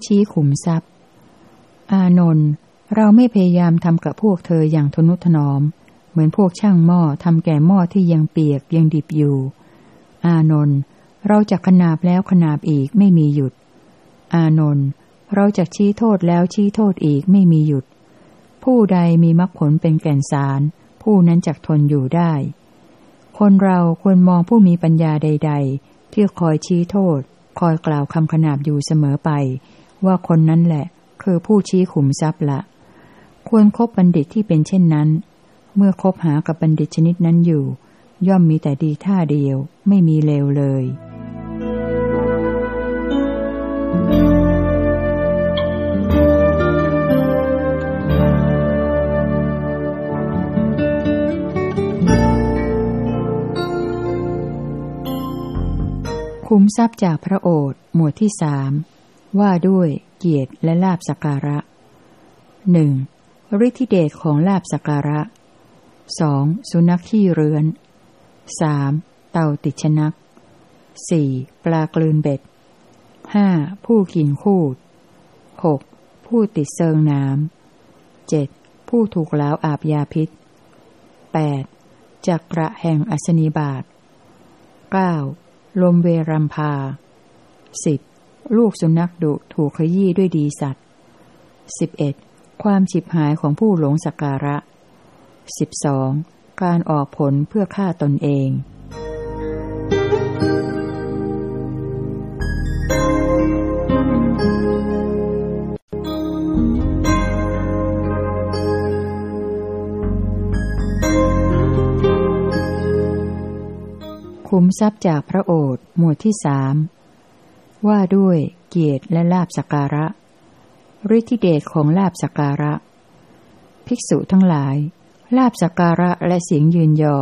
้ชี้ขุมทรัพย์ อานนท์เราไม่พยายามทำกับพวกเธออย่างทนุถนอม เหมือนพวกช่างหม้อทำแก่หม้อที่ยังเปียกยังดิบอยู่ อานนท์เราจะขนาบแล้วขนาบอีกไม่มีหยุด อานนท์เราจะชี้โทษแล้วชี้โทษอีกไม่มีหยุด ผู้ใดมีมรรคผลเป็นแก่นสาร ผู้นั้นจักทนอยู่ได้ คนเราควรมองผู้มีปัญญาใด ๆ ที่คอยชี้โทษ คอยกล่าวคำขนาบอยู่เสมอไป ว่าคนนั้นแหละ คือผู้ชี้ขุมทรัพย์ละ ควรครบบัณฑิตที่เป็นเช่นนั้น เมื่อคบหากับบัณฑิตชนิดนั้นอยู่ ย่อมมีแต่ดีท่าเดียว ไม่มีเลวเลยคุ้มทรัพย์จากพระโอษฐ์หมวดที่สาม ว่าด้วยเกียรติและลาบสักการะหนึ่งฤทธิเดชของลาบสัการะสองสุนัขขี้เรือนสามเต่าติดชนักสี่ปลากลืนเบ็ดห้าผู้กินคูดหกผู้ติดเซิงน้ำเจ็ดผู้ถูกล้าวอาบยาพิษแปดจักระแห่งอัศนีบาทเก้าลมเวรัมพาสิบ ลูกสุนัขดุถูกขยี้ด้วยดีสัตว์สิบเอ็ดความฉิบหายของผู้หลงสักการะสิบสองการออกผลเพื่อฆ่าตนเองคุ้มทรัพย์จากพระโอษฐ์หมวดที่สาม ว่าด้วยเกียรติและลาบสการะฤทธิเดชของลาบสการะ ภิกษุทั้งหลาย ลาบสการะและเสียงยืนยอ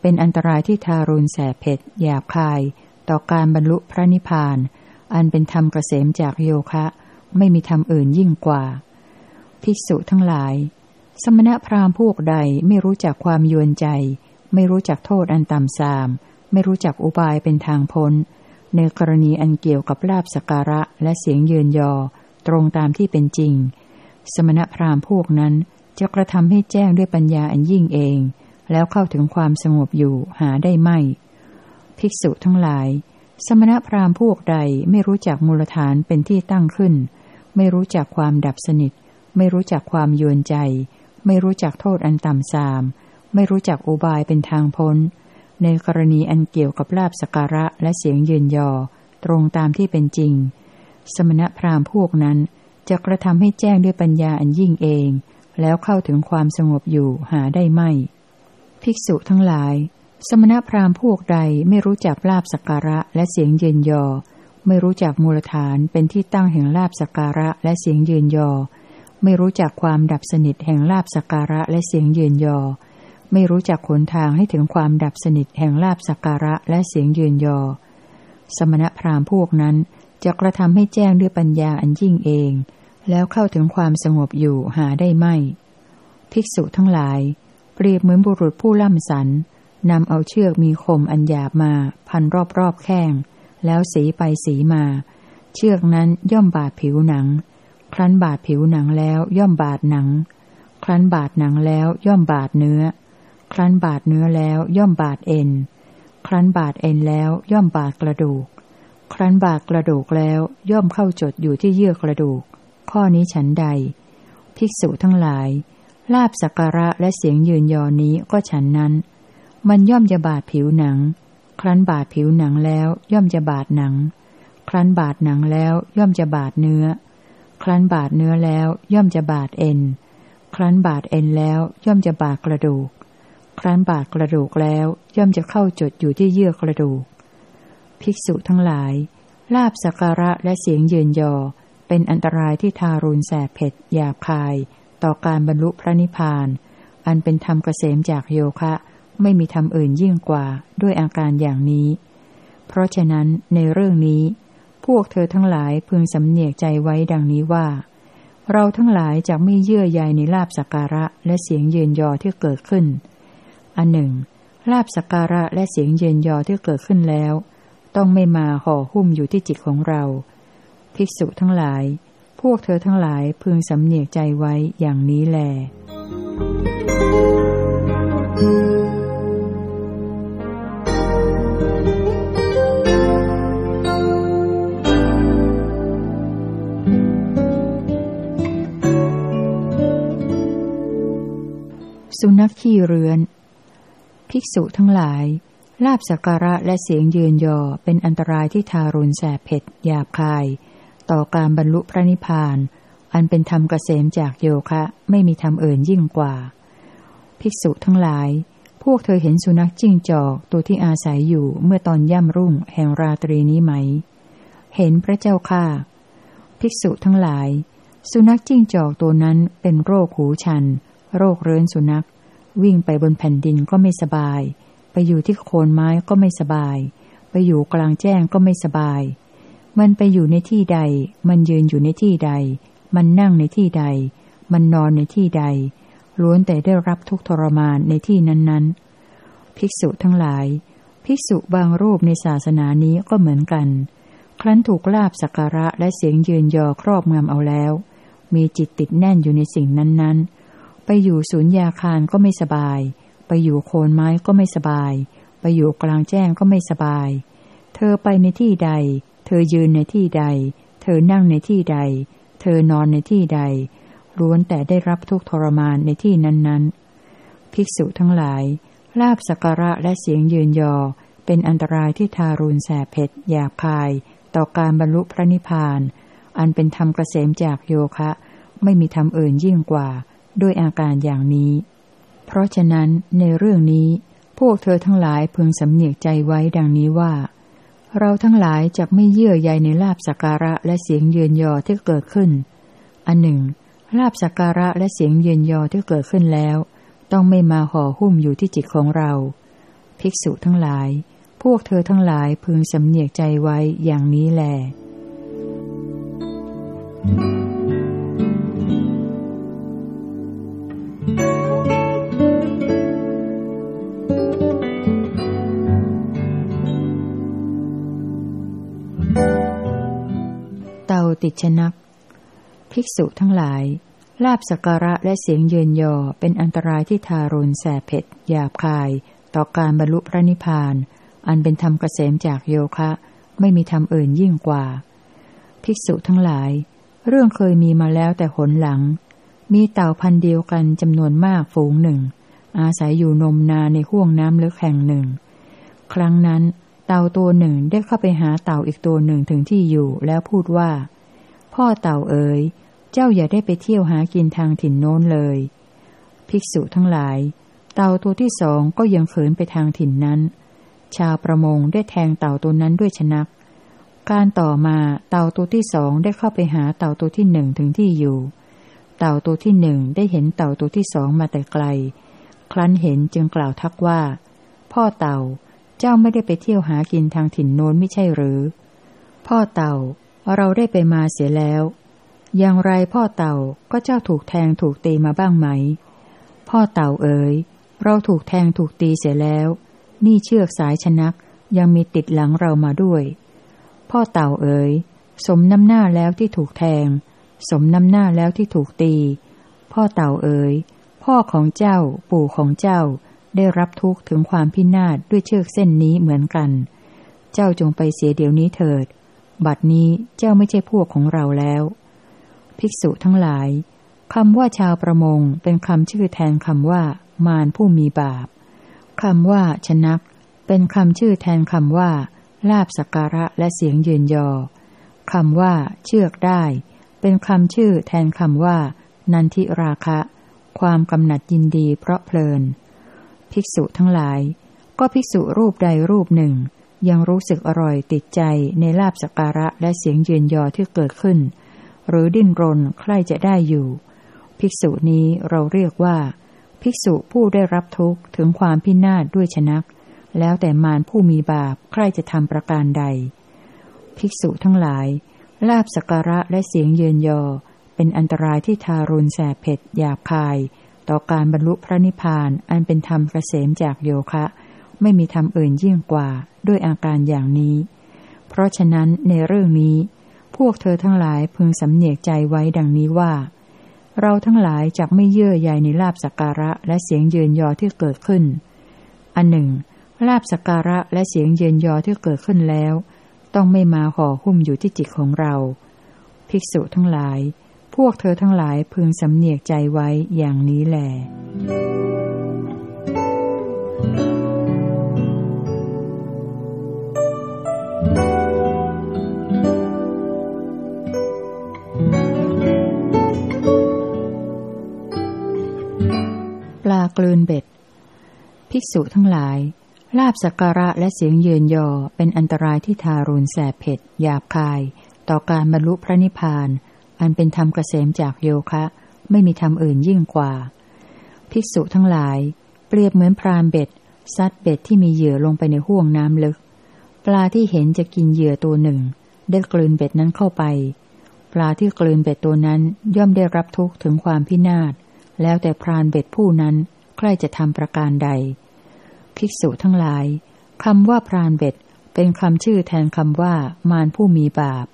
เป็นอันตรายที่ทารุณแสบเผ็ดหยาบคาย ต่อการบรรลุพระนิพพาน อันเป็นธรรมเกษมจากโยคะ ไม่มีธรรมอื่นยิ่งกว่า ภิกษุทั้งหลาย สมณพราหมณ์พวกใดไม่รู้จักความยวนใจ ไม่รู้จักโทษอันต่ำทราม ไม่รู้จักอุบายเป็นทางพ้น ในกรณีอันเกี่ยวกับลาบสการะและเสียงยืนยอ ตรงตามที่เป็นจริง สมณพราหมณ์พวกนั้นจะกระทำให้แจ้งด้วยปัญญาอันยิ่งเอง แล้วเข้าถึงความสงบอยู่หาได้ไม่ ภิกษุทั้งหลาย สมณพราหมณ์พวกใดไม่รู้จักมูลฐานเป็นที่ตั้งขึ้น ไม่รู้จักความดับสนิท ไม่รู้จักความยวนใจ ไม่รู้จักโทษอันต่ำทราม ไม่รู้จักอุบายเป็นทางพ้น ในกรณีอันเกี่ยวกับลาบสการะและเสียงยืนยอ ตรงตามที่เป็นจริง สมณพราหมณ์พวกนั้นจะกระทำให้แจ้งด้วยปัญญาอันยิ่งเอง แล้วเข้าถึงความสงบอยู่หาได้ไม่ ภิกษุทั้งหลาย สมณพราหมณ์พวกใดไม่รู้จักลาบสการะและเสียงยืนยอ ไม่รู้จักมูลฐานเป็นที่ตั้งแห่งลาบสการะและเสียงยืนยอ ไม่รู้จักความดับสนิทแห่งลาบสการะและเสียงยืนยอ ไม่รู้จักขนทางให้ถึงความดับสนิทแห่งลาบสักการะและเสียงยืนยอ สมณพราหมณ์พวกนั้นจะกระทำให้แจ้งด้วยปัญญาอันยิ่งเอง แล้วเข้าถึงความสงบอยู่หาได้ไม่ ภิกษุทั้งหลาย เปรียบเหมือนบุรุษผู้ล่ำสันนำเอาเชือกมีคมอันหยาบมา พันรอบๆแข้ง แล้วสีไปสีมา เชือกนั้นย่อมบาดผิวหนัง ครั้นบาดผิวหนังแล้วย่อมบาดหนัง ครั้นบาดหนังแล้วย่อมบาดเนื้อ ครั้นบาดเนื้อแล้วย่อมบาดเอ็น ครั้นบาดเอ็นแล้วย่อมบาดกระดูก ครั้นบาดกระดูกแล้วย่อมเข้าจดอยู่ที่เยื่อกระดูก ข้อนี้ฉันใด ภิกษุทั้งหลาย ลาบสักการะและเสียงยืนยอนี้ก็ฉันนั้น มันย่อมจะบาดผิวหนัง ครั้นบาดผิวหนังแล้วย่อมจะบาดหนัง ครั้นบาดหนังแล้วย่อมจะบาดเนื้อ ครั้นบาดเนื้อแล้วย่อมจะบาดเอ็น ครั้นบาดเอ็นแล้วย่อมจะบาดกระดูก ครั้นบาดกระดูกแล้วย่อมจะเข้าจดอยู่ที่เยื่อกระดูก ภิกษุทั้งหลาย ลาบสักการะและเสียงเยืนยอ เป็นอันตรายที่ทารุณแสบเผ็ดหยาบคาย ต่อการบรรลุพระนิพพาน อันเป็นธรรมเกษมจากโยคะ ไม่มีธรรมอื่นยิ่งกว่าด้วยอาการอย่างนี้ เพราะฉะนั้นในเรื่องนี้ พวกเธอทั้งหลายพึงสำเนียกใจไว้ดังนี้ว่าเราทั้งหลายจะไม่เยื่อใยในลาบสักการะและเสียงเยืนยอที่เกิดขึ้น อันหนึ่งลาบสักการะและเสียงเย็นยอที่เกิดขึ้นแล้ว ต้องไม่มาห่อหุ้มอยู่ที่จิตของเรา ภิกษุทั้งหลาย พวกเธอทั้งหลายพึงสำเนียกใจไว้อย่างนี้แลสุนัขขี้เรือน ภิกษุทั้งหลาย ลาบสักการะและเสียงยืนยอเป็นอันตรายที่ทารุณแสบเผ็ดหยาบคาย ต่อการบรรลุพระนิพพาน อันเป็นธรรมเกษมจากโยคะ ไม่มีธรรมอื่นยิ่งกว่า ภิกษุทั้งหลาย พวกเธอเห็นสุนัขจิ้งจอกตัวที่อาศัยอยู่เมื่อตอนย่ำรุ่งแห่งราตรีนี้ไหม เห็นพระเจ้าค่าภิกษุทั้งหลาย สุนัขจิ้งจอกตัวนั้นเป็นโรคหูชัน โรคเรื้อนสุนัข วิ่งไปบนแผ่นดินก็ไม่สบาย ไปอยู่ที่โคนไม้ก็ไม่สบาย ไปอยู่กลางแจ้งก็ไม่สบาย มันไปอยู่ในที่ใด มันยืนอยู่ในที่ใด มันนั่งในที่ใด มันนอนในที่ใด ล้วนแต่ได้รับทุกทรมานในที่นั้นๆ ภิกษุทั้งหลาย ภิกษุบางรูปในศาสนานี้ก็เหมือนกัน ครั้นถูกลาบสักการะและเสียงยืนยอครอบงำเอาแล้ว มีจิตติดแน่นอยู่ในสิ่งนั้นๆ ไปอยู่ศูนย์ยาคารก็ไม่สบาย ไปอยู่โคนไม้ก็ไม่สบาย ไปอยู่กลางแจ้งก็ไม่สบาย เธอไปในที่ใด เธอยืนในที่ใด เธอนั่งในที่ใด เธอนอนในที่ใด ล้วนแต่ได้รับทุกทรมานในที่นั้นๆ ภิกษุทั้งหลาย ลาบสักการะและเสียงยืนยอ เป็นอันตรายที่ทารุณแสบเผ็ดหยาบคาย ต่อการบรรลุพระนิพพาน อันเป็นธรรมเกษมจากโยคะ ไม่มีธรรมอื่นยิ่งกว่า ด้วยอาการอย่างนี้ เพราะฉะนั้นในเรื่องนี้พวกเธอทั้งหลายพึงสำเนียกใจไว้ดังนี้ว่า เราทั้งหลายจะไม่เยื่อใยในลาบสักการะและเสียงเยือนยอที่เกิดขึ้น อันหนึ่ง ลาบสักการะและเสียงเยือนยอที่เกิดขึ้นแล้ว ต้องไม่มาห่อหุ้มอยู่ที่จิตของเรา ภิกษุทั้งหลาย พวกเธอทั้งหลายพึงสำเนียกใจไว้อย่างนี้แหละ ติชนัก ภิกษุทั้งหลาย ลาบสักการะและเสียงเยินยอเป็นอันตรายที่ทารุณแสบเผ็ดหยาบคาย ต่อการบรรลุพระนิพพาน อันเป็นธรรมเกษมจากโยคะ ไม่มีธรรมอื่นยิ่งกว่า ภิกษุทั้งหลาย เรื่องเคยมีมาแล้วแต่หนหลัง มีเต่าพันเดียวกันจำนวนมากฝูงหนึ่ง อาศัยอยู่นมนาในห้วงน้ำลึกแห่งหนึ่ง ครั้งนั้นเต่าตัวหนึ่งได้เข้าไปหาเต่าอีกตัวหนึ่งถึงที่อยู่แล้วพูดว่า พ่อเต่าเอ๋ย เจ้าอย่าได้ไปเที่ยวหากินทางถิ่นโน้นเลย ภิกษุทั้งหลาย เต่าตัวที่สองก็ยังเขินไปทางถิ่นนั้น ชาวประมงได้แทงเต่าตัวนั้นด้วยชนัก การต่อมาเต่าตัวที่สองได้เข้าไปหาเต่าตัวที่หนึ่งถึงที่อยู่ เต่าตัวที่หนึ่งได้เห็นเต่าตัวที่สองมาแต่ไกล ครั้นเห็นจึงกล่าวทักว่า พ่อเต่า เจ้าไม่ได้ไปเที่ยวหากินทางถิ่นโน้นไม่ใช่หรือ พ่อเต่า เราได้ไปมาเสียแล้ว อย่างไรพ่อเต่าก็เจ้าถูกแทงถูกตีมาบ้างไหม พ่อเต่าเอ๋ย เราถูกแทงถูกตีเสียแล้ว นี่เชือกสายชนักยังมีติดหลังเรามาด้วย พ่อเต่าเอ๋ย สมน้ำหน้าแล้วที่ถูกแทง สมน้ำหน้าแล้วที่ถูกตี พ่อเต่าเอ๋ย พ่อของเจ้า ปู่ของเจ้า ได้รับทุกข์ถึงความพินาศด้วยเชือกเส้นนี้เหมือนกัน เจ้าจงไปเสียเดี๋ยวนี้เถิด บัดนี้เจ้าไม่ใช่พวกของเราแล้ว ภิกษุทั้งหลายคำว่าชาวประมงเป็นคำชื่อแทนคำว่า มารผู้มีบาปคำว่า ชนัก เป็นคำชื่อแทนคำว่า ลาบสักการะและเสียงยืนยอคำว่า เชือกได้ เป็นคำชื่อแทนคำว่า นันทิราคะ ความกำหนัดยินดีเพราะเพลิน ภิกษุทั้งหลาย ก็ภิกษุรูปใดรูปหนึ่ง ยังรู้สึกอร่อยติดใจในลาบสการะและเสียงยืนยอที่เกิดขึ้น หรือดิ้นรนใคร่จะได้อยู่ ภิกษุนี้เราเรียกว่า ภิกษุผู้ได้รับทุกข์ถึงความพินาศด้วยชนัก แล้วแต่มารผู้มีบาปใคร่จะทำประการใด ภิกษุทั้งหลาย ลาบสการะและเสียงเยืนยอ เป็นอันตรายที่ทารุณแสบเผ็ดหยาบคาย ต่อการบรรลุพระนิพพานอันเป็นธรรมเกษมจากโยคะ ไม่มีธรรมอื่นยิ่งกว่าด้วยอาการอย่างนี้ เพราะฉะนั้นในเรื่องนี้ พวกเธอทั้งหลายพึงสำเนียกใจไว้ดังนี้ว่า เราทั้งหลายจักไม่เยื่อใยในลาบสักการะและเสียงเยืนยอที่เกิดขึ้น อันหนึ่ง ลาบสักการะและเสียงเยืนยอที่เกิดขึ้นแล้ว ต้องไม่มาห่อหุ้มอยู่ที่จิตของเรา ภิกษุทั้งหลาย พวกเธอทั้งหลายพึงสำเนียกใจไว้อย่างนี้แหละ กลืนเบ็ด ภิกษุทั้งหลาย ลาบสักการะและเสียงเยืนยอเป็นอันตรายที่ทารุณแสบเผ็ดหยาบคาย ต่อการบรรลุพระนิพพาน อันเป็นธรรมเกษมจากโยคะ ไม่มีธรรมอื่นยิ่งกว่า ภิกษุทั้งหลาย เปรียบเหมือนพรานเบ็ดซัดเบ็ดที่มีเหยื่อลงไปในห่วงน้ำลึก ปลาที่เห็นจะกินเหยื่อตัวหนึ่ง ได้กลืนเบ็ดนั้นเข้าไป ปลาที่กลืนเบ็ดตัวนั้นย่อมได้รับทุกข์ถึงความพินาศ แล้วแต่พรานเบ็ดผู้นั้น รจะทำประการใด ภิกษุทั้งหลายคำว่าพรานเบ็ด เป็นคำชื่อแทนคำว่ามารผู้มีบาป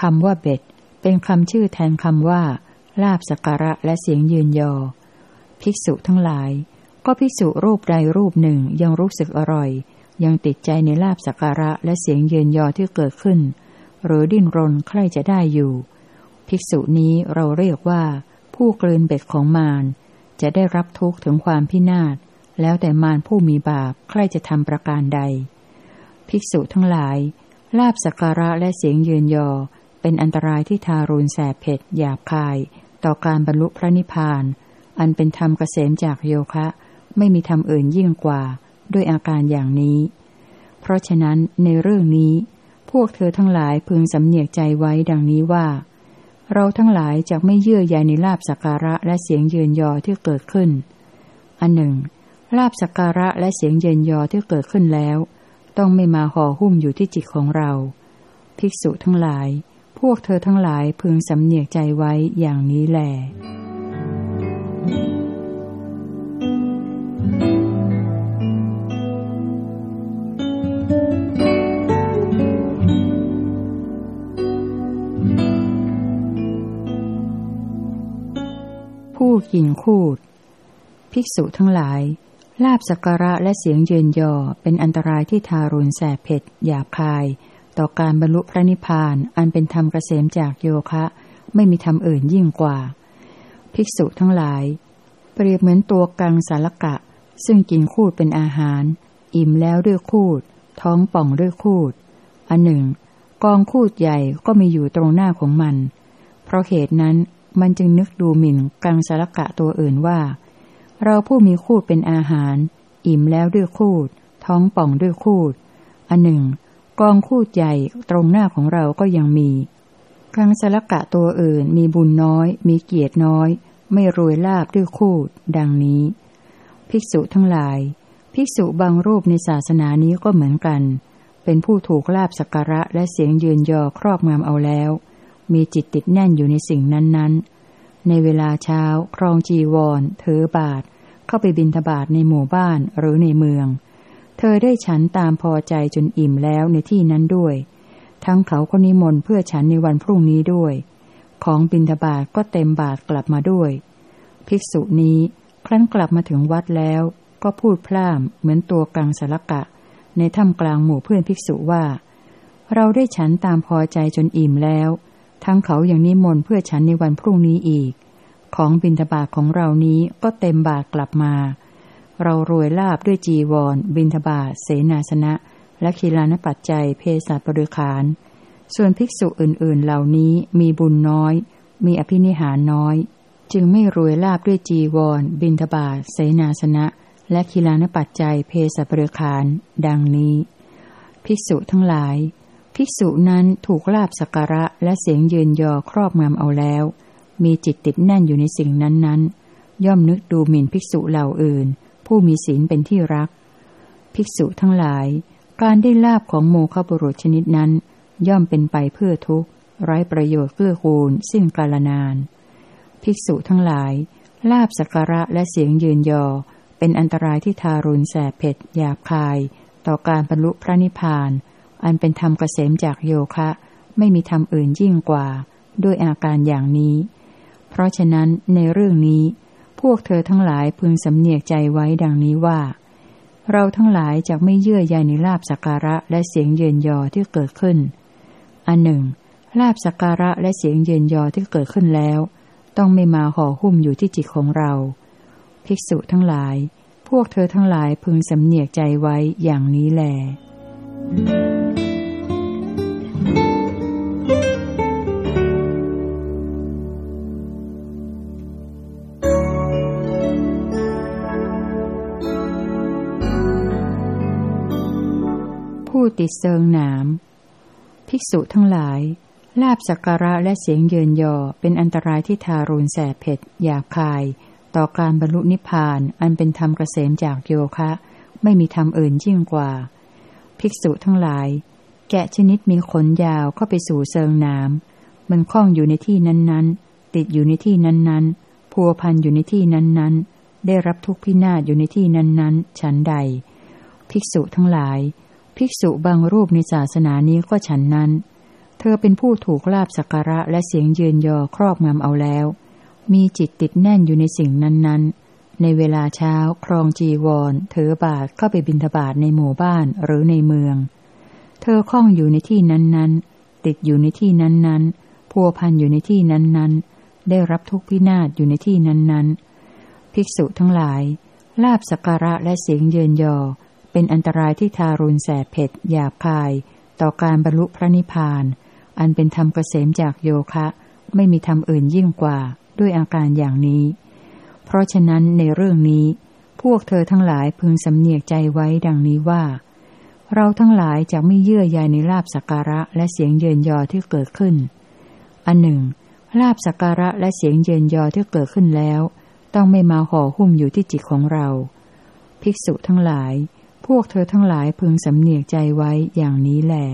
คำว่าเบ็ด เป็นคำชื่อแทนคำว่า ลาบสการะและเสียงยืนยอ ภิกษุทั้งหลาย ก็ภิกษุรูปใดรูปหนึ่งยังรู้สึกอร่อย ยังติดใจในลาบสการะและเสียงยืนยอที่เกิดขึ้น หรือดิ้นรนใครจะได้อยู่ ภิกษุนี้เราเรียกว่า ผู้กลืนเบ็ดของมาร จะได้รับทุกข์ถึงความพินาศ แล้วแต่มารผู้มีบาปใครจะทำประการใด ภิกษุทั้งหลาย ลาบสักการะและเสียงยืนยอ เป็นอันตรายที่ทารุณแสบเผ็ดหยาบคาย ต่อการบรรลุพระนิพพาน อันเป็นธรรมเกษมจากโยคะ ไม่มีธรรมอื่นยิ่งกว่า ด้วยอาการอย่างนี้ เพราะฉะนั้นในเรื่องนี้ พวกเธอทั้งหลายพึงสำเนียกใจไว้ดังนี้ว่า เราทั้งหลายจะไม่เยื่อใยในลาบสักการะและเสียงเยืนยอที่เกิดขึ้น อันหนึ่ง ลาบสักการะและเสียงเยืนยอที่เกิดขึ้นแล้ว ต้องไม่มาห่อหุ้มอยู่ที่จิตของเรา ภิกษุทั้งหลาย พวกเธอทั้งหลายพึงสำเนียกใจไว้อย่างนี้แหละ ผู้กินคูด ภิกษุทั้งหลาย ลาบสักการะและเสียงเยินยอเป็นอันตรายที่ทารุณแสบเผ็ดหยาบคาย ต่อการบรรลุพระนิพพานอันเป็นธรรมเกษมจากโยคะ ไม่มีธรรมอื่นยิ่งกว่า ภิกษุทั้งหลาย เปรียบเหมือนตัวกังสารกะ ซึ่งกินคูดเป็นอาหาร อิ่มแล้วด้วยคูด ท้องป่องด้วยคูด อันหนึ่ง กองคูดใหญ่ก็มีอยู่ตรงหน้าของมัน เพราะเหตุนั้น มันจึงนึกดูหมิ่นกังสารกะตัวอื่นว่า เราผู้มีคูดเป็นอาหาร อิ่มแล้วด้วยคูด ท้องป่องด้วยคูด อันหนึ่ง กองคูดใหญ่ตรงหน้าของเราก็ยังมีกังสารกะตัวอื่นมีบุญน้อย มีเกียรติน้อย ไม่รวยลาบด้วยคูด ดังนี้ ภิกษุทั้งหลาย ภิกษุบางรูปในศาสนานี้ก็เหมือนกัน เป็นผู้ถูกลาบสักการะและเสียงยืนยอครอบงำเอาแล้ว มีจิตติดแน่นอยู่ในสิ่งนั้นๆ ในเวลาเช้า ครองจีวร ถือบาท เข้าไปบินทบาทในหมู่บ้านหรือในเมือง เธอได้ฉันตามพอใจจนอิ่มแล้วในที่นั้นด้วย ทั้งเขาก็นิมนต์เพื่อฉันในวันพรุ่งนี้ด้วย ของบินทบาทก็เต็มบาทกลับมาด้วย ภิกษุนี้ครั้นกลับมาถึงวัดแล้วก็พูดพล่ามเหมือนตัวกังสลกะ ในถ้ำกลางหมู่เพื่อนภิกษุว่า เราได้ฉันตามพอใจจนอิ่มแล้ว ทั้งเขาอย่างนิมนต์เพื่อฉันในวันพรุ่งนี้อีก ของบินทบาทของเรานี้ก็เต็มบาทกลับมา เรารวยลาบด้วยจีวร บินทบาทเสนาสนะ และคีลานปัจจัยเพศสัตว์บริขาร ส่วนภิกษุอื่น ๆ เหล่านี้มีบุญน้อย มีอภินิหารน้อย จึงไม่รวยลาบด้วยจีวร บินทบาทเสนาสนะ และคีลานปัจจัยเพศสัตว์บริขาร ดังนี้ ภิกษุทั้งหลาย ภิกษุนั้นถูกลาบสักการะและเสียงยืนยอครอบงำเอาแล้ว มีจิตติดแน่นอยู่ในสิ่งนั้นๆ ย่อมนึกดูหมิ่นภิกษุเหล่าอื่น ผู้มีศีลเป็นที่รัก ภิกษุทั้งหลาย การได้ลาบของโมฆะบุรุษชนิดนั้น ย่อมเป็นไปเพื่อทุกข์ ไร้ประโยชน์เกื้อกูล สิ้นกาลนาน ภิกษุทั้งหลาย ลาบสักการะและเสียงยืนยอ เป็นอันตรายที่ทารุณแสบเผ็ดหยาบคาย ต่อการบรรลุพระนิพพาน อันเป็นธรรมเกษมจากโยคะ ไม่มีธรรมอื่นยิ่งกว่า ด้วยอาการอย่างนี้ เพราะฉะนั้นในเรื่องนี้ พวกเธอทั้งหลายพึงสำเนียกใจไว้ดังนี้ว่า เราทั้งหลายจะไม่เยื่อใยในลาบสักการะและเสียงเยินยอที่เกิดขึ้น อันหนึ่งลาบสักการะและเสียงเยินยอที่เกิดขึ้นแล้ว ต้องไม่มาห่อหุ้มอยู่ที่จิตของเรา ภิกษุทั้งหลาย พวกเธอทั้งหลายพึงสำเนียกใจไว้อย่างนี้แหละ ผู้ติดเซิงหนาม ภิกษุทั้งหลาย ลาบสักการะและเสียงเยินยอเป็นอันตรายที่ทารุณแสบเผ็ดหยาบคาย ต่อการบรรลุนิพพานอันเป็นธรรมเกษมจากโยคะ ไม่มีธรรมอื่นยิ่งกว่า ภิกษุทั้งหลาย แกะชนิดมีขนยาวเข้าไปสู่เซิงหน้ำมันคล้องอยู่ในที่นั้นๆ ติดอยู่ในที่นั้นๆ พัวพันอยู่ในที่นั้นๆ ได้รับทุกข์พินาศอยู่ในที่นั้นๆ ฉันใด ภิกษุทั้งหลาย ภิกษุบางรูปในศาสนานี้ก็ฉันนั้น เธอเป็นผู้ถูกลาบสักการะและเสียงเยือนยอครอบงำเอาแล้ว มีจิตติดแน่นอยู่ในสิ่งนั้นๆ ในเวลาเช้าครองจีวรเธอบาทเข้าไปบิณฑบาตในหมู่บ้านหรือในเมือง เธอคล้องอยู่ในที่นั้นๆ ติดอยู่ในที่นั้นๆ พัวพันอยู่ในที่นั้นๆ ได้รับทุกพินาศอยู่ในที่นั้นๆ ภิกษุทั้งหลายลาบสักการะและเสียงเยินยอ เป็นอันตรายที่ทารุณแสบเผ็ดหยาบคาย ต่อการบรรลุพระนิพพาน อันเป็นธรรมเกษมจากโยคะ ไม่มีธรรมอื่นยิ่งกว่าด้วยอาการอย่างนี้ เพราะฉะนั้นในเรื่องนี้ พวกเธอทั้งหลายพึงสำเนียกใจไว้ดังนี้ว่า เราทั้งหลายจะไม่เยื่อใยในลาบสักการะและเสียงเยินยอที่เกิดขึ้น อันหนึ่งลาบสักการะและเสียงเยินยอที่เกิดขึ้นแล้ว ต้องไม่มาห่อหุ้มอยู่ที่จิตของเรา ภิกษุทั้งหลาย พวกเธอทั้งหลายพึงสำเนียกใจไว้อย่างนี้แหละ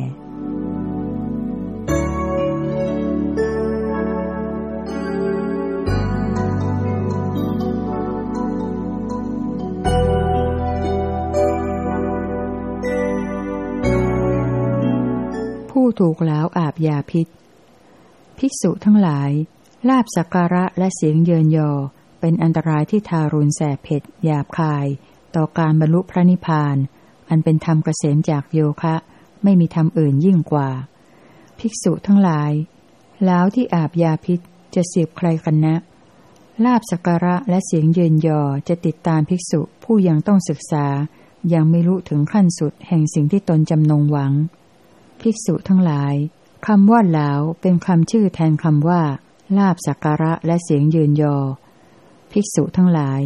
ผู้ถูกแล้วอาบยาพิษ ภิกษุทั้งหลาย ลาบสักการะและเสียงเยินยอ เป็นอันตรายที่ทารุณแสบเผ็ดหยาบคาย ต่อการบรรลุพระนิพพาน อันเป็นธรรมเกษมจากโยคะ ไม่มีธรรมอื่นยิ่งกว่า ภิกษุทั้งหลายแล้วที่อาบยาพิษจะเสียบใครกันนะ ลาบสักการะและเสียงเยินยอจะติดตามภิกษุผู้ยังต้องศึกษา ยังไม่รู้ถึงขั้นสุดแห่งสิ่งที่ตนจำนงหวัง ภิกษุทั้งหลายคำว่าแล้วเป็นคำชื่อแทนคำว่า ลาบสักการะและเสียงเยินยอ ภิกษุทั้งหลาย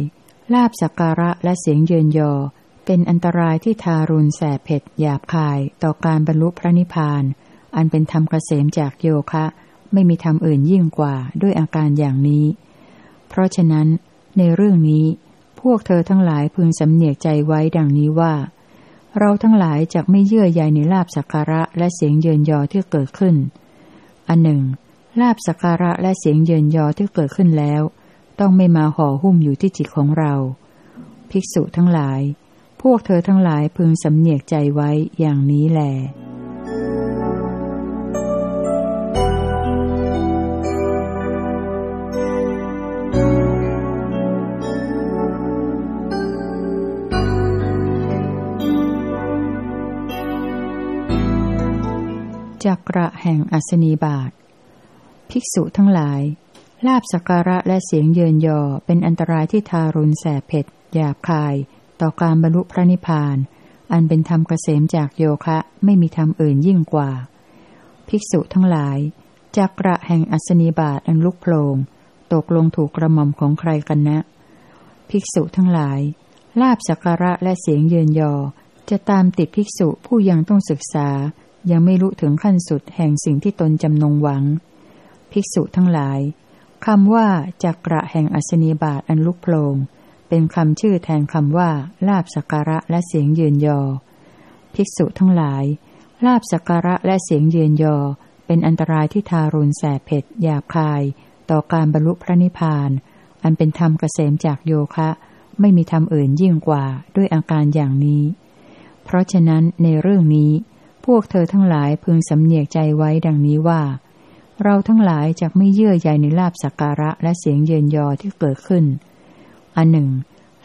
ลาบสักการะและเสียงเยินยอ เป็นอันตรายที่ทารุณแสบเผ็ดหยาบคายต่อการบรรลุพระนิพพาน อันเป็นธรรมเกษมจากโยคะ ไม่มีธรรมอื่นยิ่งกว่าด้วยอาการอย่างนี้ เพราะฉะนั้น ในเรื่องนี้ พวกเธอทั้งหลายพึงสำเนียกใจไว้ดังนี้ว่า เราทั้งหลายจะไม่เยื่อใยในลาบสักการะและเสียงเยินยอที่เกิดขึ้น อันหนึ่งลาบสักการะและเสียงเยินยอที่เกิดขึ้นแล้ว ต้องไม่มาห่อหุ้มอยู่ที่จิตของเรา ภิกษุทั้งหลาย พวกเธอทั้งหลายพึงสำเนียกใจไว้อย่างนี้แหลจักระแห่งอัศนีบาท ภิกษุทั้งหลาย ลาบสักการะและเสียงเยินยอเป็นอันตรายที่ทารุณแสบเผ็ดหยาบคาย ต่อการบรรลุพระนิพพาน อันเป็นธรรมเกษมจากโยคะไม่มีธรรมอื่นยิ่งกว่า ภิกษุทั้งหลายจักระแห่งอัศนีบาตอันลุกโผลงตกลงถูกกระหม่อมของใครกันนะ ภิกษุทั้งหลาย ลาบสักการะและเสียงเยินยอ จะตามติดภิกษุผู้ยังต้องศึกษา ยังไม่รู้ถึงขั้นสุดแห่งสิ่งที่ตนจำนงหวัง ภิกษุทั้งหลาย คำว่าจักระแห่งอัศนีบาทอันลุกโพลงเป็นคำชื่อแทนคำว่า ลาบสักการะและเสียงยืนยอ ภิกษุทั้งหลาย ลาบสักการะและเสียงยืนยอ เป็นอันตรายที่ทารุณแสบเผ็ดหยาบคาย ต่อการบรรลุพระนิพพาน อันเป็นธรรมเกษมจากโยคะ ไม่มีธรรมอื่นยิ่งกว่าด้วยอาการอย่างนี้ เพราะฉะนั้นในเรื่องนี้ พวกเธอทั้งหลายพึงสำเนียกใจไว้ดังนี้ว่า เราทั้งหลายจะไม่เยื่อใยในลาบสักการะและเสียงเยินยอที่เกิดขึ้น อันหนึ่ง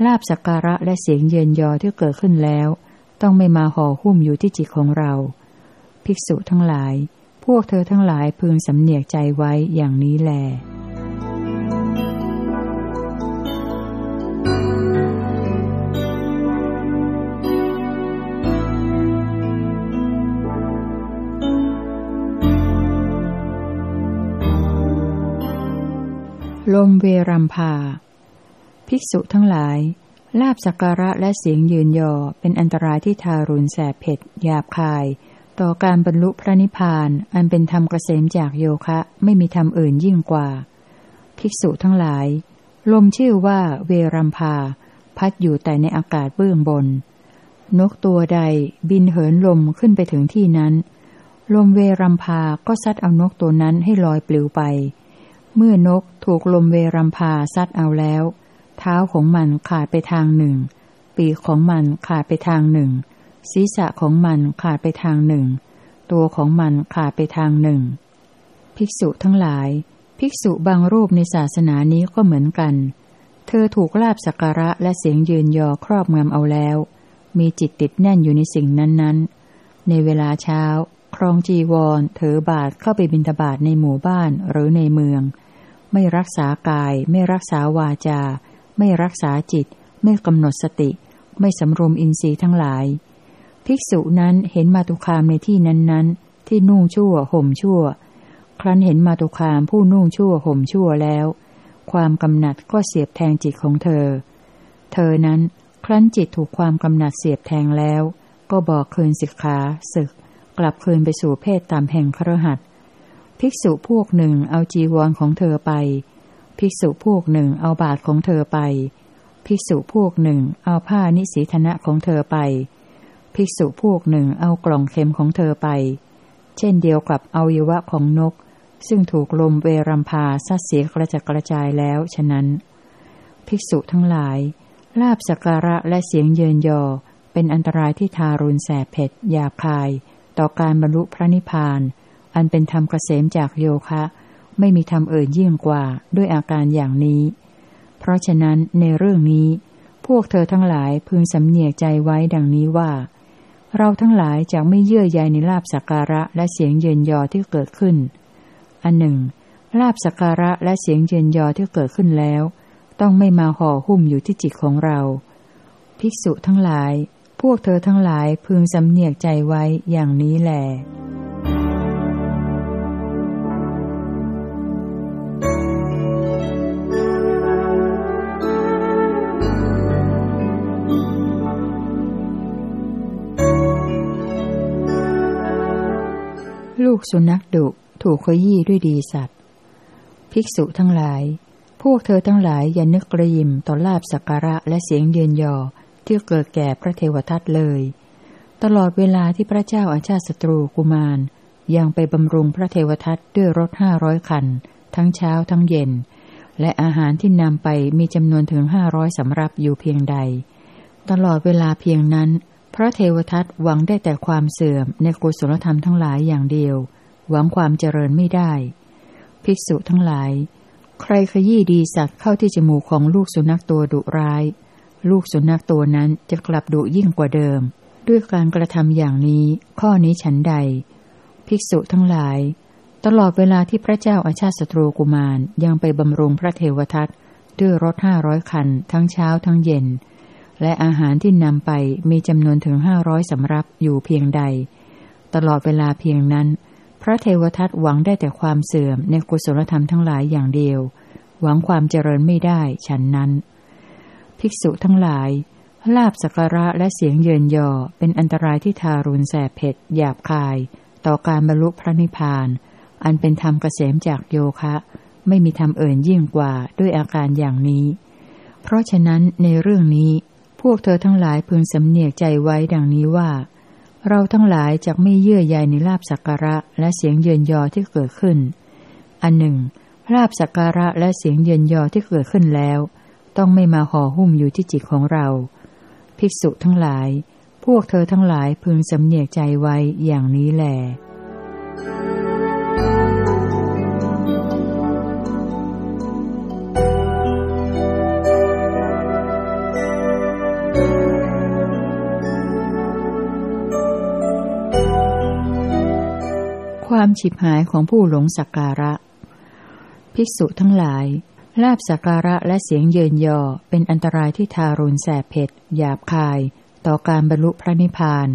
ลาบสักการะและเสียงเยินยอที่เกิดขึ้นแล้ว ต้องไม่มาห่อหุ้มอยู่ที่จิตของเรา ภิกษุทั้งหลาย พวกเธอทั้งหลายพึงสำเนียกใจไว้อย่างนี้แล ลมเวรัมพา ภิกษุทั้งหลาย ลาบสักการะและเสียงยืนยอเป็นอันตรายที่ทารุณแสบเผ็ดหยาบคาย ต่อการบรรลุพระนิพพาน อันเป็นธรรมเกษมจากโยคะ ไม่มีธรรมอื่นยิ่งกว่า ภิกษุทั้งหลาย ลมชื่อว่าเวรัมพา พัดอยู่แต่ในอากาศเบื้องบน นกตัวใดบินเหินลมขึ้นไปถึงที่นั้น ลมเวรัมพาก็ซัดเอานกตัวนั้นให้ลอยปลิวไป เมื่อนกถูกลมเวรัมพาซัดเอาแล้ว เท้าของมันขาดไปทางหนึ่ง ปีกของมันขาดไปทางหนึ่ง ศีรษะของมันขาดไปทางหนึ่ง ตัวของมันขาดไปทางหนึ่ง ภิกษุทั้งหลาย ภิกษุบางรูปในศาสนานี้ก็เหมือนกัน เธอถูกลาบสักการะและเสียงยืนยอครอบงำเอาแล้ว มีจิตติดแน่นอยู่ในสิ่งนั้นๆ ในเวลาเช้า ครองจีวรเถอบาทเข้าไปบิณฑบาตในหมู่บ้านหรือในเมือง ไม่รักษากาย ไม่รักษาวาจา ไม่รักษาจิต ไม่กำหนดสติ ไม่สำรวมอินทรีย์ทั้งหลาย ภิกษุนั้นเห็นมาตุคามในที่นั้นๆ ที่นุ่งชั่วห่มชั่ว ครั้นเห็นมาตุคามผู้นุ่งชั่วห่มชั่วแล้ว ความกำหนัดก็เสียบแทงจิตของเธอ เธอนั้นครั้นจิตถูกความกำหนัดเสียบแทงแล้ว ก็บอกคืนสิกขาศึก กลับคืนไปสู่เพศตามแห่งครหัสภิกษุพวกหนึ่งเอาจีวรของเธอไป ภิกษุพวกหนึ่งเอาบาทของเธอไป ภิกษุพวกหนึ่งเอาผ้านิสีธนะของเธอไป ภิกษุพวกหนึ่งเอากล่องเข็มของเธอไป เช่นเดียวกับเอายวะของนก ซึ่งถูกลมเวรัมพาซัดเสียกระจัดกระจายแล้วฉะนั้น ภิกษุทั้งหลาย ลาบสักการะและเสียงเยินยอเป็นอันตรายที่ทารุณแสบเผ็ดหยาบคาย ต่อการบรรลุพระนิพพาน อันเป็นธรรมเกษมจากโยคะ ไม่มีธรรมอื่นยิ่งกว่าด้วยอาการอย่างนี้ เพราะฉะนั้นในเรื่องนี้ พวกเธอทั้งหลายพึงสำเนียกใจไว้ดังนี้ว่า เราทั้งหลายจะไม่เยื่อใยในลาบสักการะและเสียงเยินยอที่เกิดขึ้น อันหนึ่งลาบสักการะและเสียงเยินยอที่เกิดขึ้นแล้ว ต้องไม่มาห่อหุ้มอยู่ที่จิตของเรา ภิกษุทั้งหลาย พวกเธอทั้งหลายพึงสำเนียกใจไว้อย่างนี้แหละลูกสุนัขดุถูกขยี้ด้วยดีสัตว์ ภิกษุทั้งหลาย พวกเธอทั้งหลายอย่านึกกระยิมต่อลาบสักการะและเสียงเยือนยอ ที่เกิดแก่พระเทวทัตเลย ตลอดเวลาที่พระเจ้าอาชาติศัตรูกุมาร ยังไปบำรุงพระเทวทัตด้วยรถห้าร้อยคัน ทั้งเช้าทั้งเย็น และอาหารที่นำไปมีจำนวนถึงห้าร้อยสำรับอยู่เพียงใด ตลอดเวลาเพียงนั้น พระเทวทัตหวังได้แต่ความเสื่อมในกุศลธรรมทั้งหลายอย่างเดียว หวังความเจริญไม่ได้ ภิกษุทั้งหลาย ใครขยี้ดีสัตว์เข้าที่จมูกของลูกสุนัขตัวดุร้าย ลูกสุนัขตัวนั้นจะกลับดุยิ่งกว่าเดิม ด้วยการกระทำอย่างนี้ ข้อนี้ฉันใด ภิกษุทั้งหลาย ตลอดเวลาที่พระเจ้าอาชาติศัตรูกุมารยังไปบำรุงพระเทวทัตด้วยรถห้าร้อยคัน ทั้งเช้าทั้งเย็น และอาหารที่นำไปมีจำนวนถึงห้าร้อยสำรับอยู่เพียงใด ตลอดเวลาเพียงนั้น พระเทวทัตหวังได้แต่ความเสื่อมในกุศลธรรมทั้งหลายอย่างเดียว หวังความเจริญไม่ได้ฉันนั้น ภิกษุทั้งหลาย ลาบสักระและเสียงเยินยอเป็นอันตรายที่ทารุณแสบเผ็ดหยาบคาย ต่อการบรรลุพระนิพพาน อันเป็นธรรมเกษมจากโยคะ ไม่มีธรรมเอื่นยิ่งกว่าด้วยอาการอย่างนี้ เพราะฉะนั้นในเรื่องนี้พวกเธอทั้งหลายพึงสำเนียกใจไว้ดังนี้ว่า เราทั้งหลายจะไม่เยื่อใยในลาบสักการะและเสียงเยินยอที่เกิดขึ้น อันหนึ่งลาบสักการะและเสียงเยินยอที่เกิดขึ้นแล้ว ต้องไม่มาห่อหุ้มอยู่ที่จิตของเรา ภิกษุทั้งหลาย พวกเธอทั้งหลายพึงสำเนียกใจไว้อย่างนี้แหลความฉิบหายของผู้หลงสักการะ ภิกษุทั้งหลาย ลาบสักการะและเสียงเยินยอเป็นอันตรายที่ทารุณแสบเผ็ดหยาบคาย ต่อการบรรลุพระนิพพาน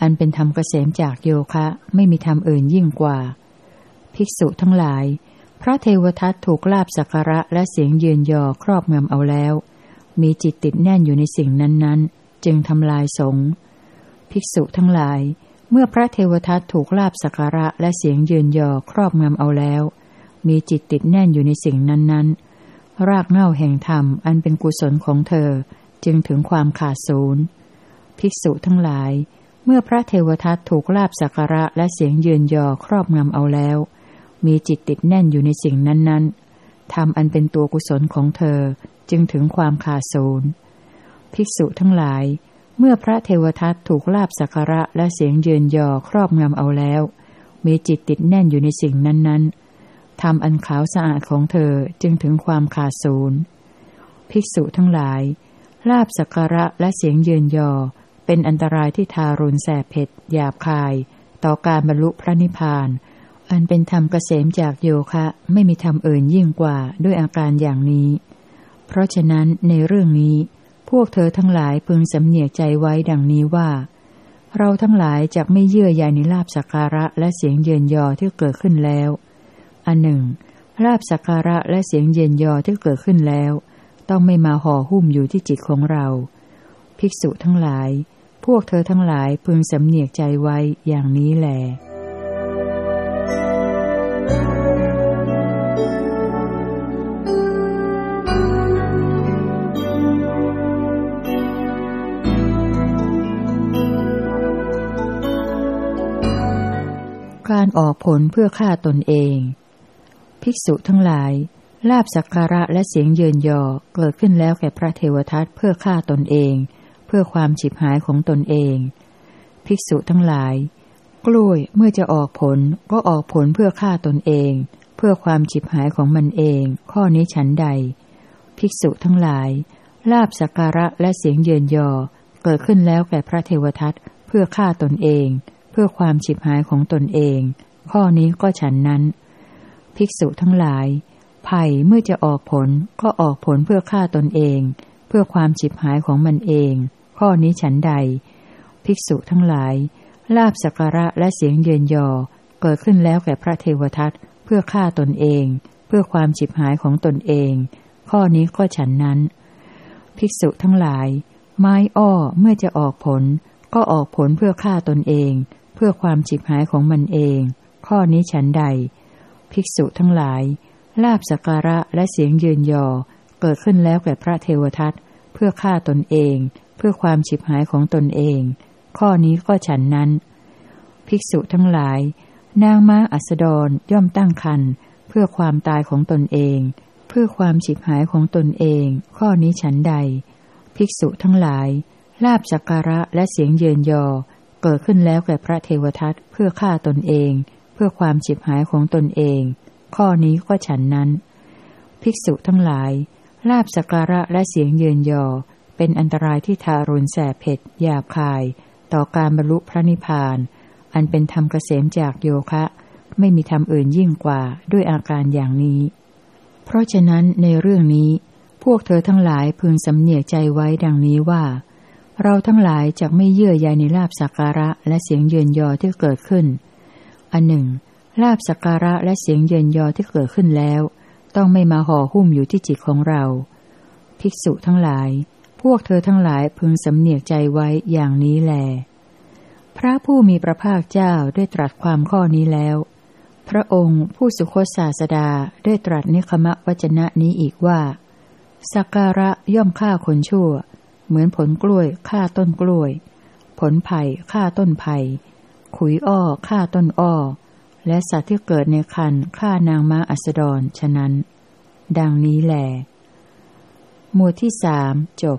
อันเป็นธรรมเกษมจากโยคะไม่มีธรรมอื่นยิ่งกว่า ภิกษุทั้งหลาย พระเทวทัตถูกลาบสักการะและเสียงเยินยอครอบงำเอาแล้ว มีจิตติดแน่นอยู่ในสิ่งนั้นๆ จึงทำลายสงภิกษุทั้งหลาย เมื่อพระเทวทัตถูกลาบสักการะและเสียงเยืนยอครอบงำเอาแล้ว มีจิตติดแน่นอยู่ในสิ่งนั้นๆ รากเง่าแห่งธรรมอันเป็นกุศลของเธอจึงถึงความขาดศูนย์ภิกษุทั้งหลาย เมื่อพระเทวทัตถูกลาบสักการะและเสียงยืนยอครอบงำเอาแล้ว มีจิตติดแน่นอยู่ในสิ่งนั้นๆธรรมอันเป็นตัวกุศลของเธอจึงถึงความขาดศูนย์ภิกษุทั้งหลาย เมื่อพระเทวทัตถูกลาบสักการะและเสียงเยืนยอครอบงำเอาแล้ว มีจิตติดแน่นอยู่ในสิ่งนั้นๆ ทำอันขาวสะอาดของเธอจึงถึงความขาดศูนย์ ภิกษุทั้งหลาย ลาบสักการะและเสียงเยืนยอ เป็นอันตรายที่ทารุณแสบเผ็ดหยาบคาย ต่อการบรรลุพระนิพพาน อันเป็นธรรมเกษมจากโยคะ ไม่มีธรรมอื่นยิ่งกว่าด้วยอาการอย่างนี้ เพราะฉะนั้นในเรื่องนี้ พวกเธอทั้งหลายพึงสำเนียกใจไว้ดังนี้ว่าเราทั้งหลายจะไม่เยื่อใยในลาบสักการะและเสียงเยินยอที่เกิดขึ้นแล้ว อันหนึ่งลาบสักการะและเสียงเยินยอที่เกิดขึ้นแล้ว ต้องไม่มาห่อหุ้มอยู่ที่จิตของเรา ภิกษุทั้งหลาย พวกเธอทั้งหลายพึงสำเนียกใจไว้อย่างนี้แหละการออกผลเพื่อฆ่าตนเอง ภิกษุทั้งหลาย ลาบสักการะและเสียงเยินยอเกิดขึ้นแล้วแก่พระเทวทัตเพื่อฆ่าตนเอง เพื่อความฉิบหายของตนเอง ภิกษุทั้งหลาย กล้วยเมื่อจะออกผลก็ออกผลเพื่อฆ่าตนเอง เพื่อความฉิบหายของมันเอง ข้อนี้ฉันใด ภิกษุทั้งหลาย ลาบสักการะและเสียงเยินยอเกิดขึ้นแล้วแก่พระเทวทัตเพื่อฆ่าตนเอง เพื่อความฉิบหายของตนเอง ข้อนี้ก็ฉันนั้น ภิกษุทั้งหลาย ไผ่เมื่อจะออกผลก็ออกผลเพื่อฆ่าตนเอง เพื่อความฉิบหายของมันเอง ข้อนี้ฉันใด ภิกษุทั้งหลาย ลาบสักระและเสียงเยินยอ เกิดขึ้นแล้วแก่พระเทวทัตเพื่อฆ่าตนเอง เพื่อความฉิบหายของตนเอง ข้อนี้ก็ฉันนั้น ภิกษุทั้งหลาย ไม้อ้อเมื่อจะออกผล ก็ออกผลเพื่อฆ่าตนเอง เพื่อความฉิบหายของมันเอง ข้อนี้ฉันใด ภิกษุทั้งหลาย ลาบสักการะและเสียงยืนยอ เกิดขึ้นแล้วแก่พระเทวทัตเพื่อฆ่าตนเอง เพื่อความฉิบหายของตนเอง ข้อนี้ก็ฉันนั้น ภิกษุทั้งหลาย นางม้าอัสดรย่อมตั้งคันเพื่อความตายของตนเอง เพื่อความฉิบหายของตนเอง ข้อนี้ฉันใด ภิกษุทั้งหลาย ลาบสักการะและเสียงเยินยอ เกิดขึ้นแล้วแก่พระเทวทัตเพื่อฆ่าตนเอง เพื่อความฉิบหายของตนเอง ข้อนี้ก็ฉันนั้น ภิกษุทั้งหลาย ลาบสการะและเสียงเยินยอ เป็นอันตรายที่ทารุณแสบเผ็ดหยาบคาย ต่อการบรรลุพระนิพพาน อันเป็นธรรมเกษมจากโยคะ ไม่มีธรรมอื่นยิ่งกว่าด้วยอาการอย่างนี้ เพราะฉะนั้นในเรื่องนี้ พวกเธอทั้งหลายพึงสำเนียกใจไว้ดังนี้ว่าเราทั้งหลายจะไม่เยื่อใยในลาบสักการะและเสียงเยินยอที่เกิดขึ้น อันหนึ่งลาบสักการะและเสียงเยินยอที่เกิดขึ้นแล้ว ต้องไม่มาห่อหุ้มอยู่ที่จิตของเรา ภิกษุทั้งหลาย พวกเธอทั้งหลายพึงสำเนียกใจไว้อย่างนี้แล พระผู้มีพระภาคเจ้าได้ตรัสความข้อนี้แล้ว พระองค์ผู้สุคตศาสดาได้ตรัสนิคมะวจนะนี้อีกว่า สักการะย่อมฆ่าคนชั่ว เหมือนผลกล้วยฆ่าต้นกล้วย ผลไผ่ฆ่าต้นไผ่ ขุยอ้อฆ่าต้นอ้อ และสัตว์ที่เกิดในคันฆ่านางม้าอัสดร ฉะนั้น ดังนี้แหลหมวดที่สามจบ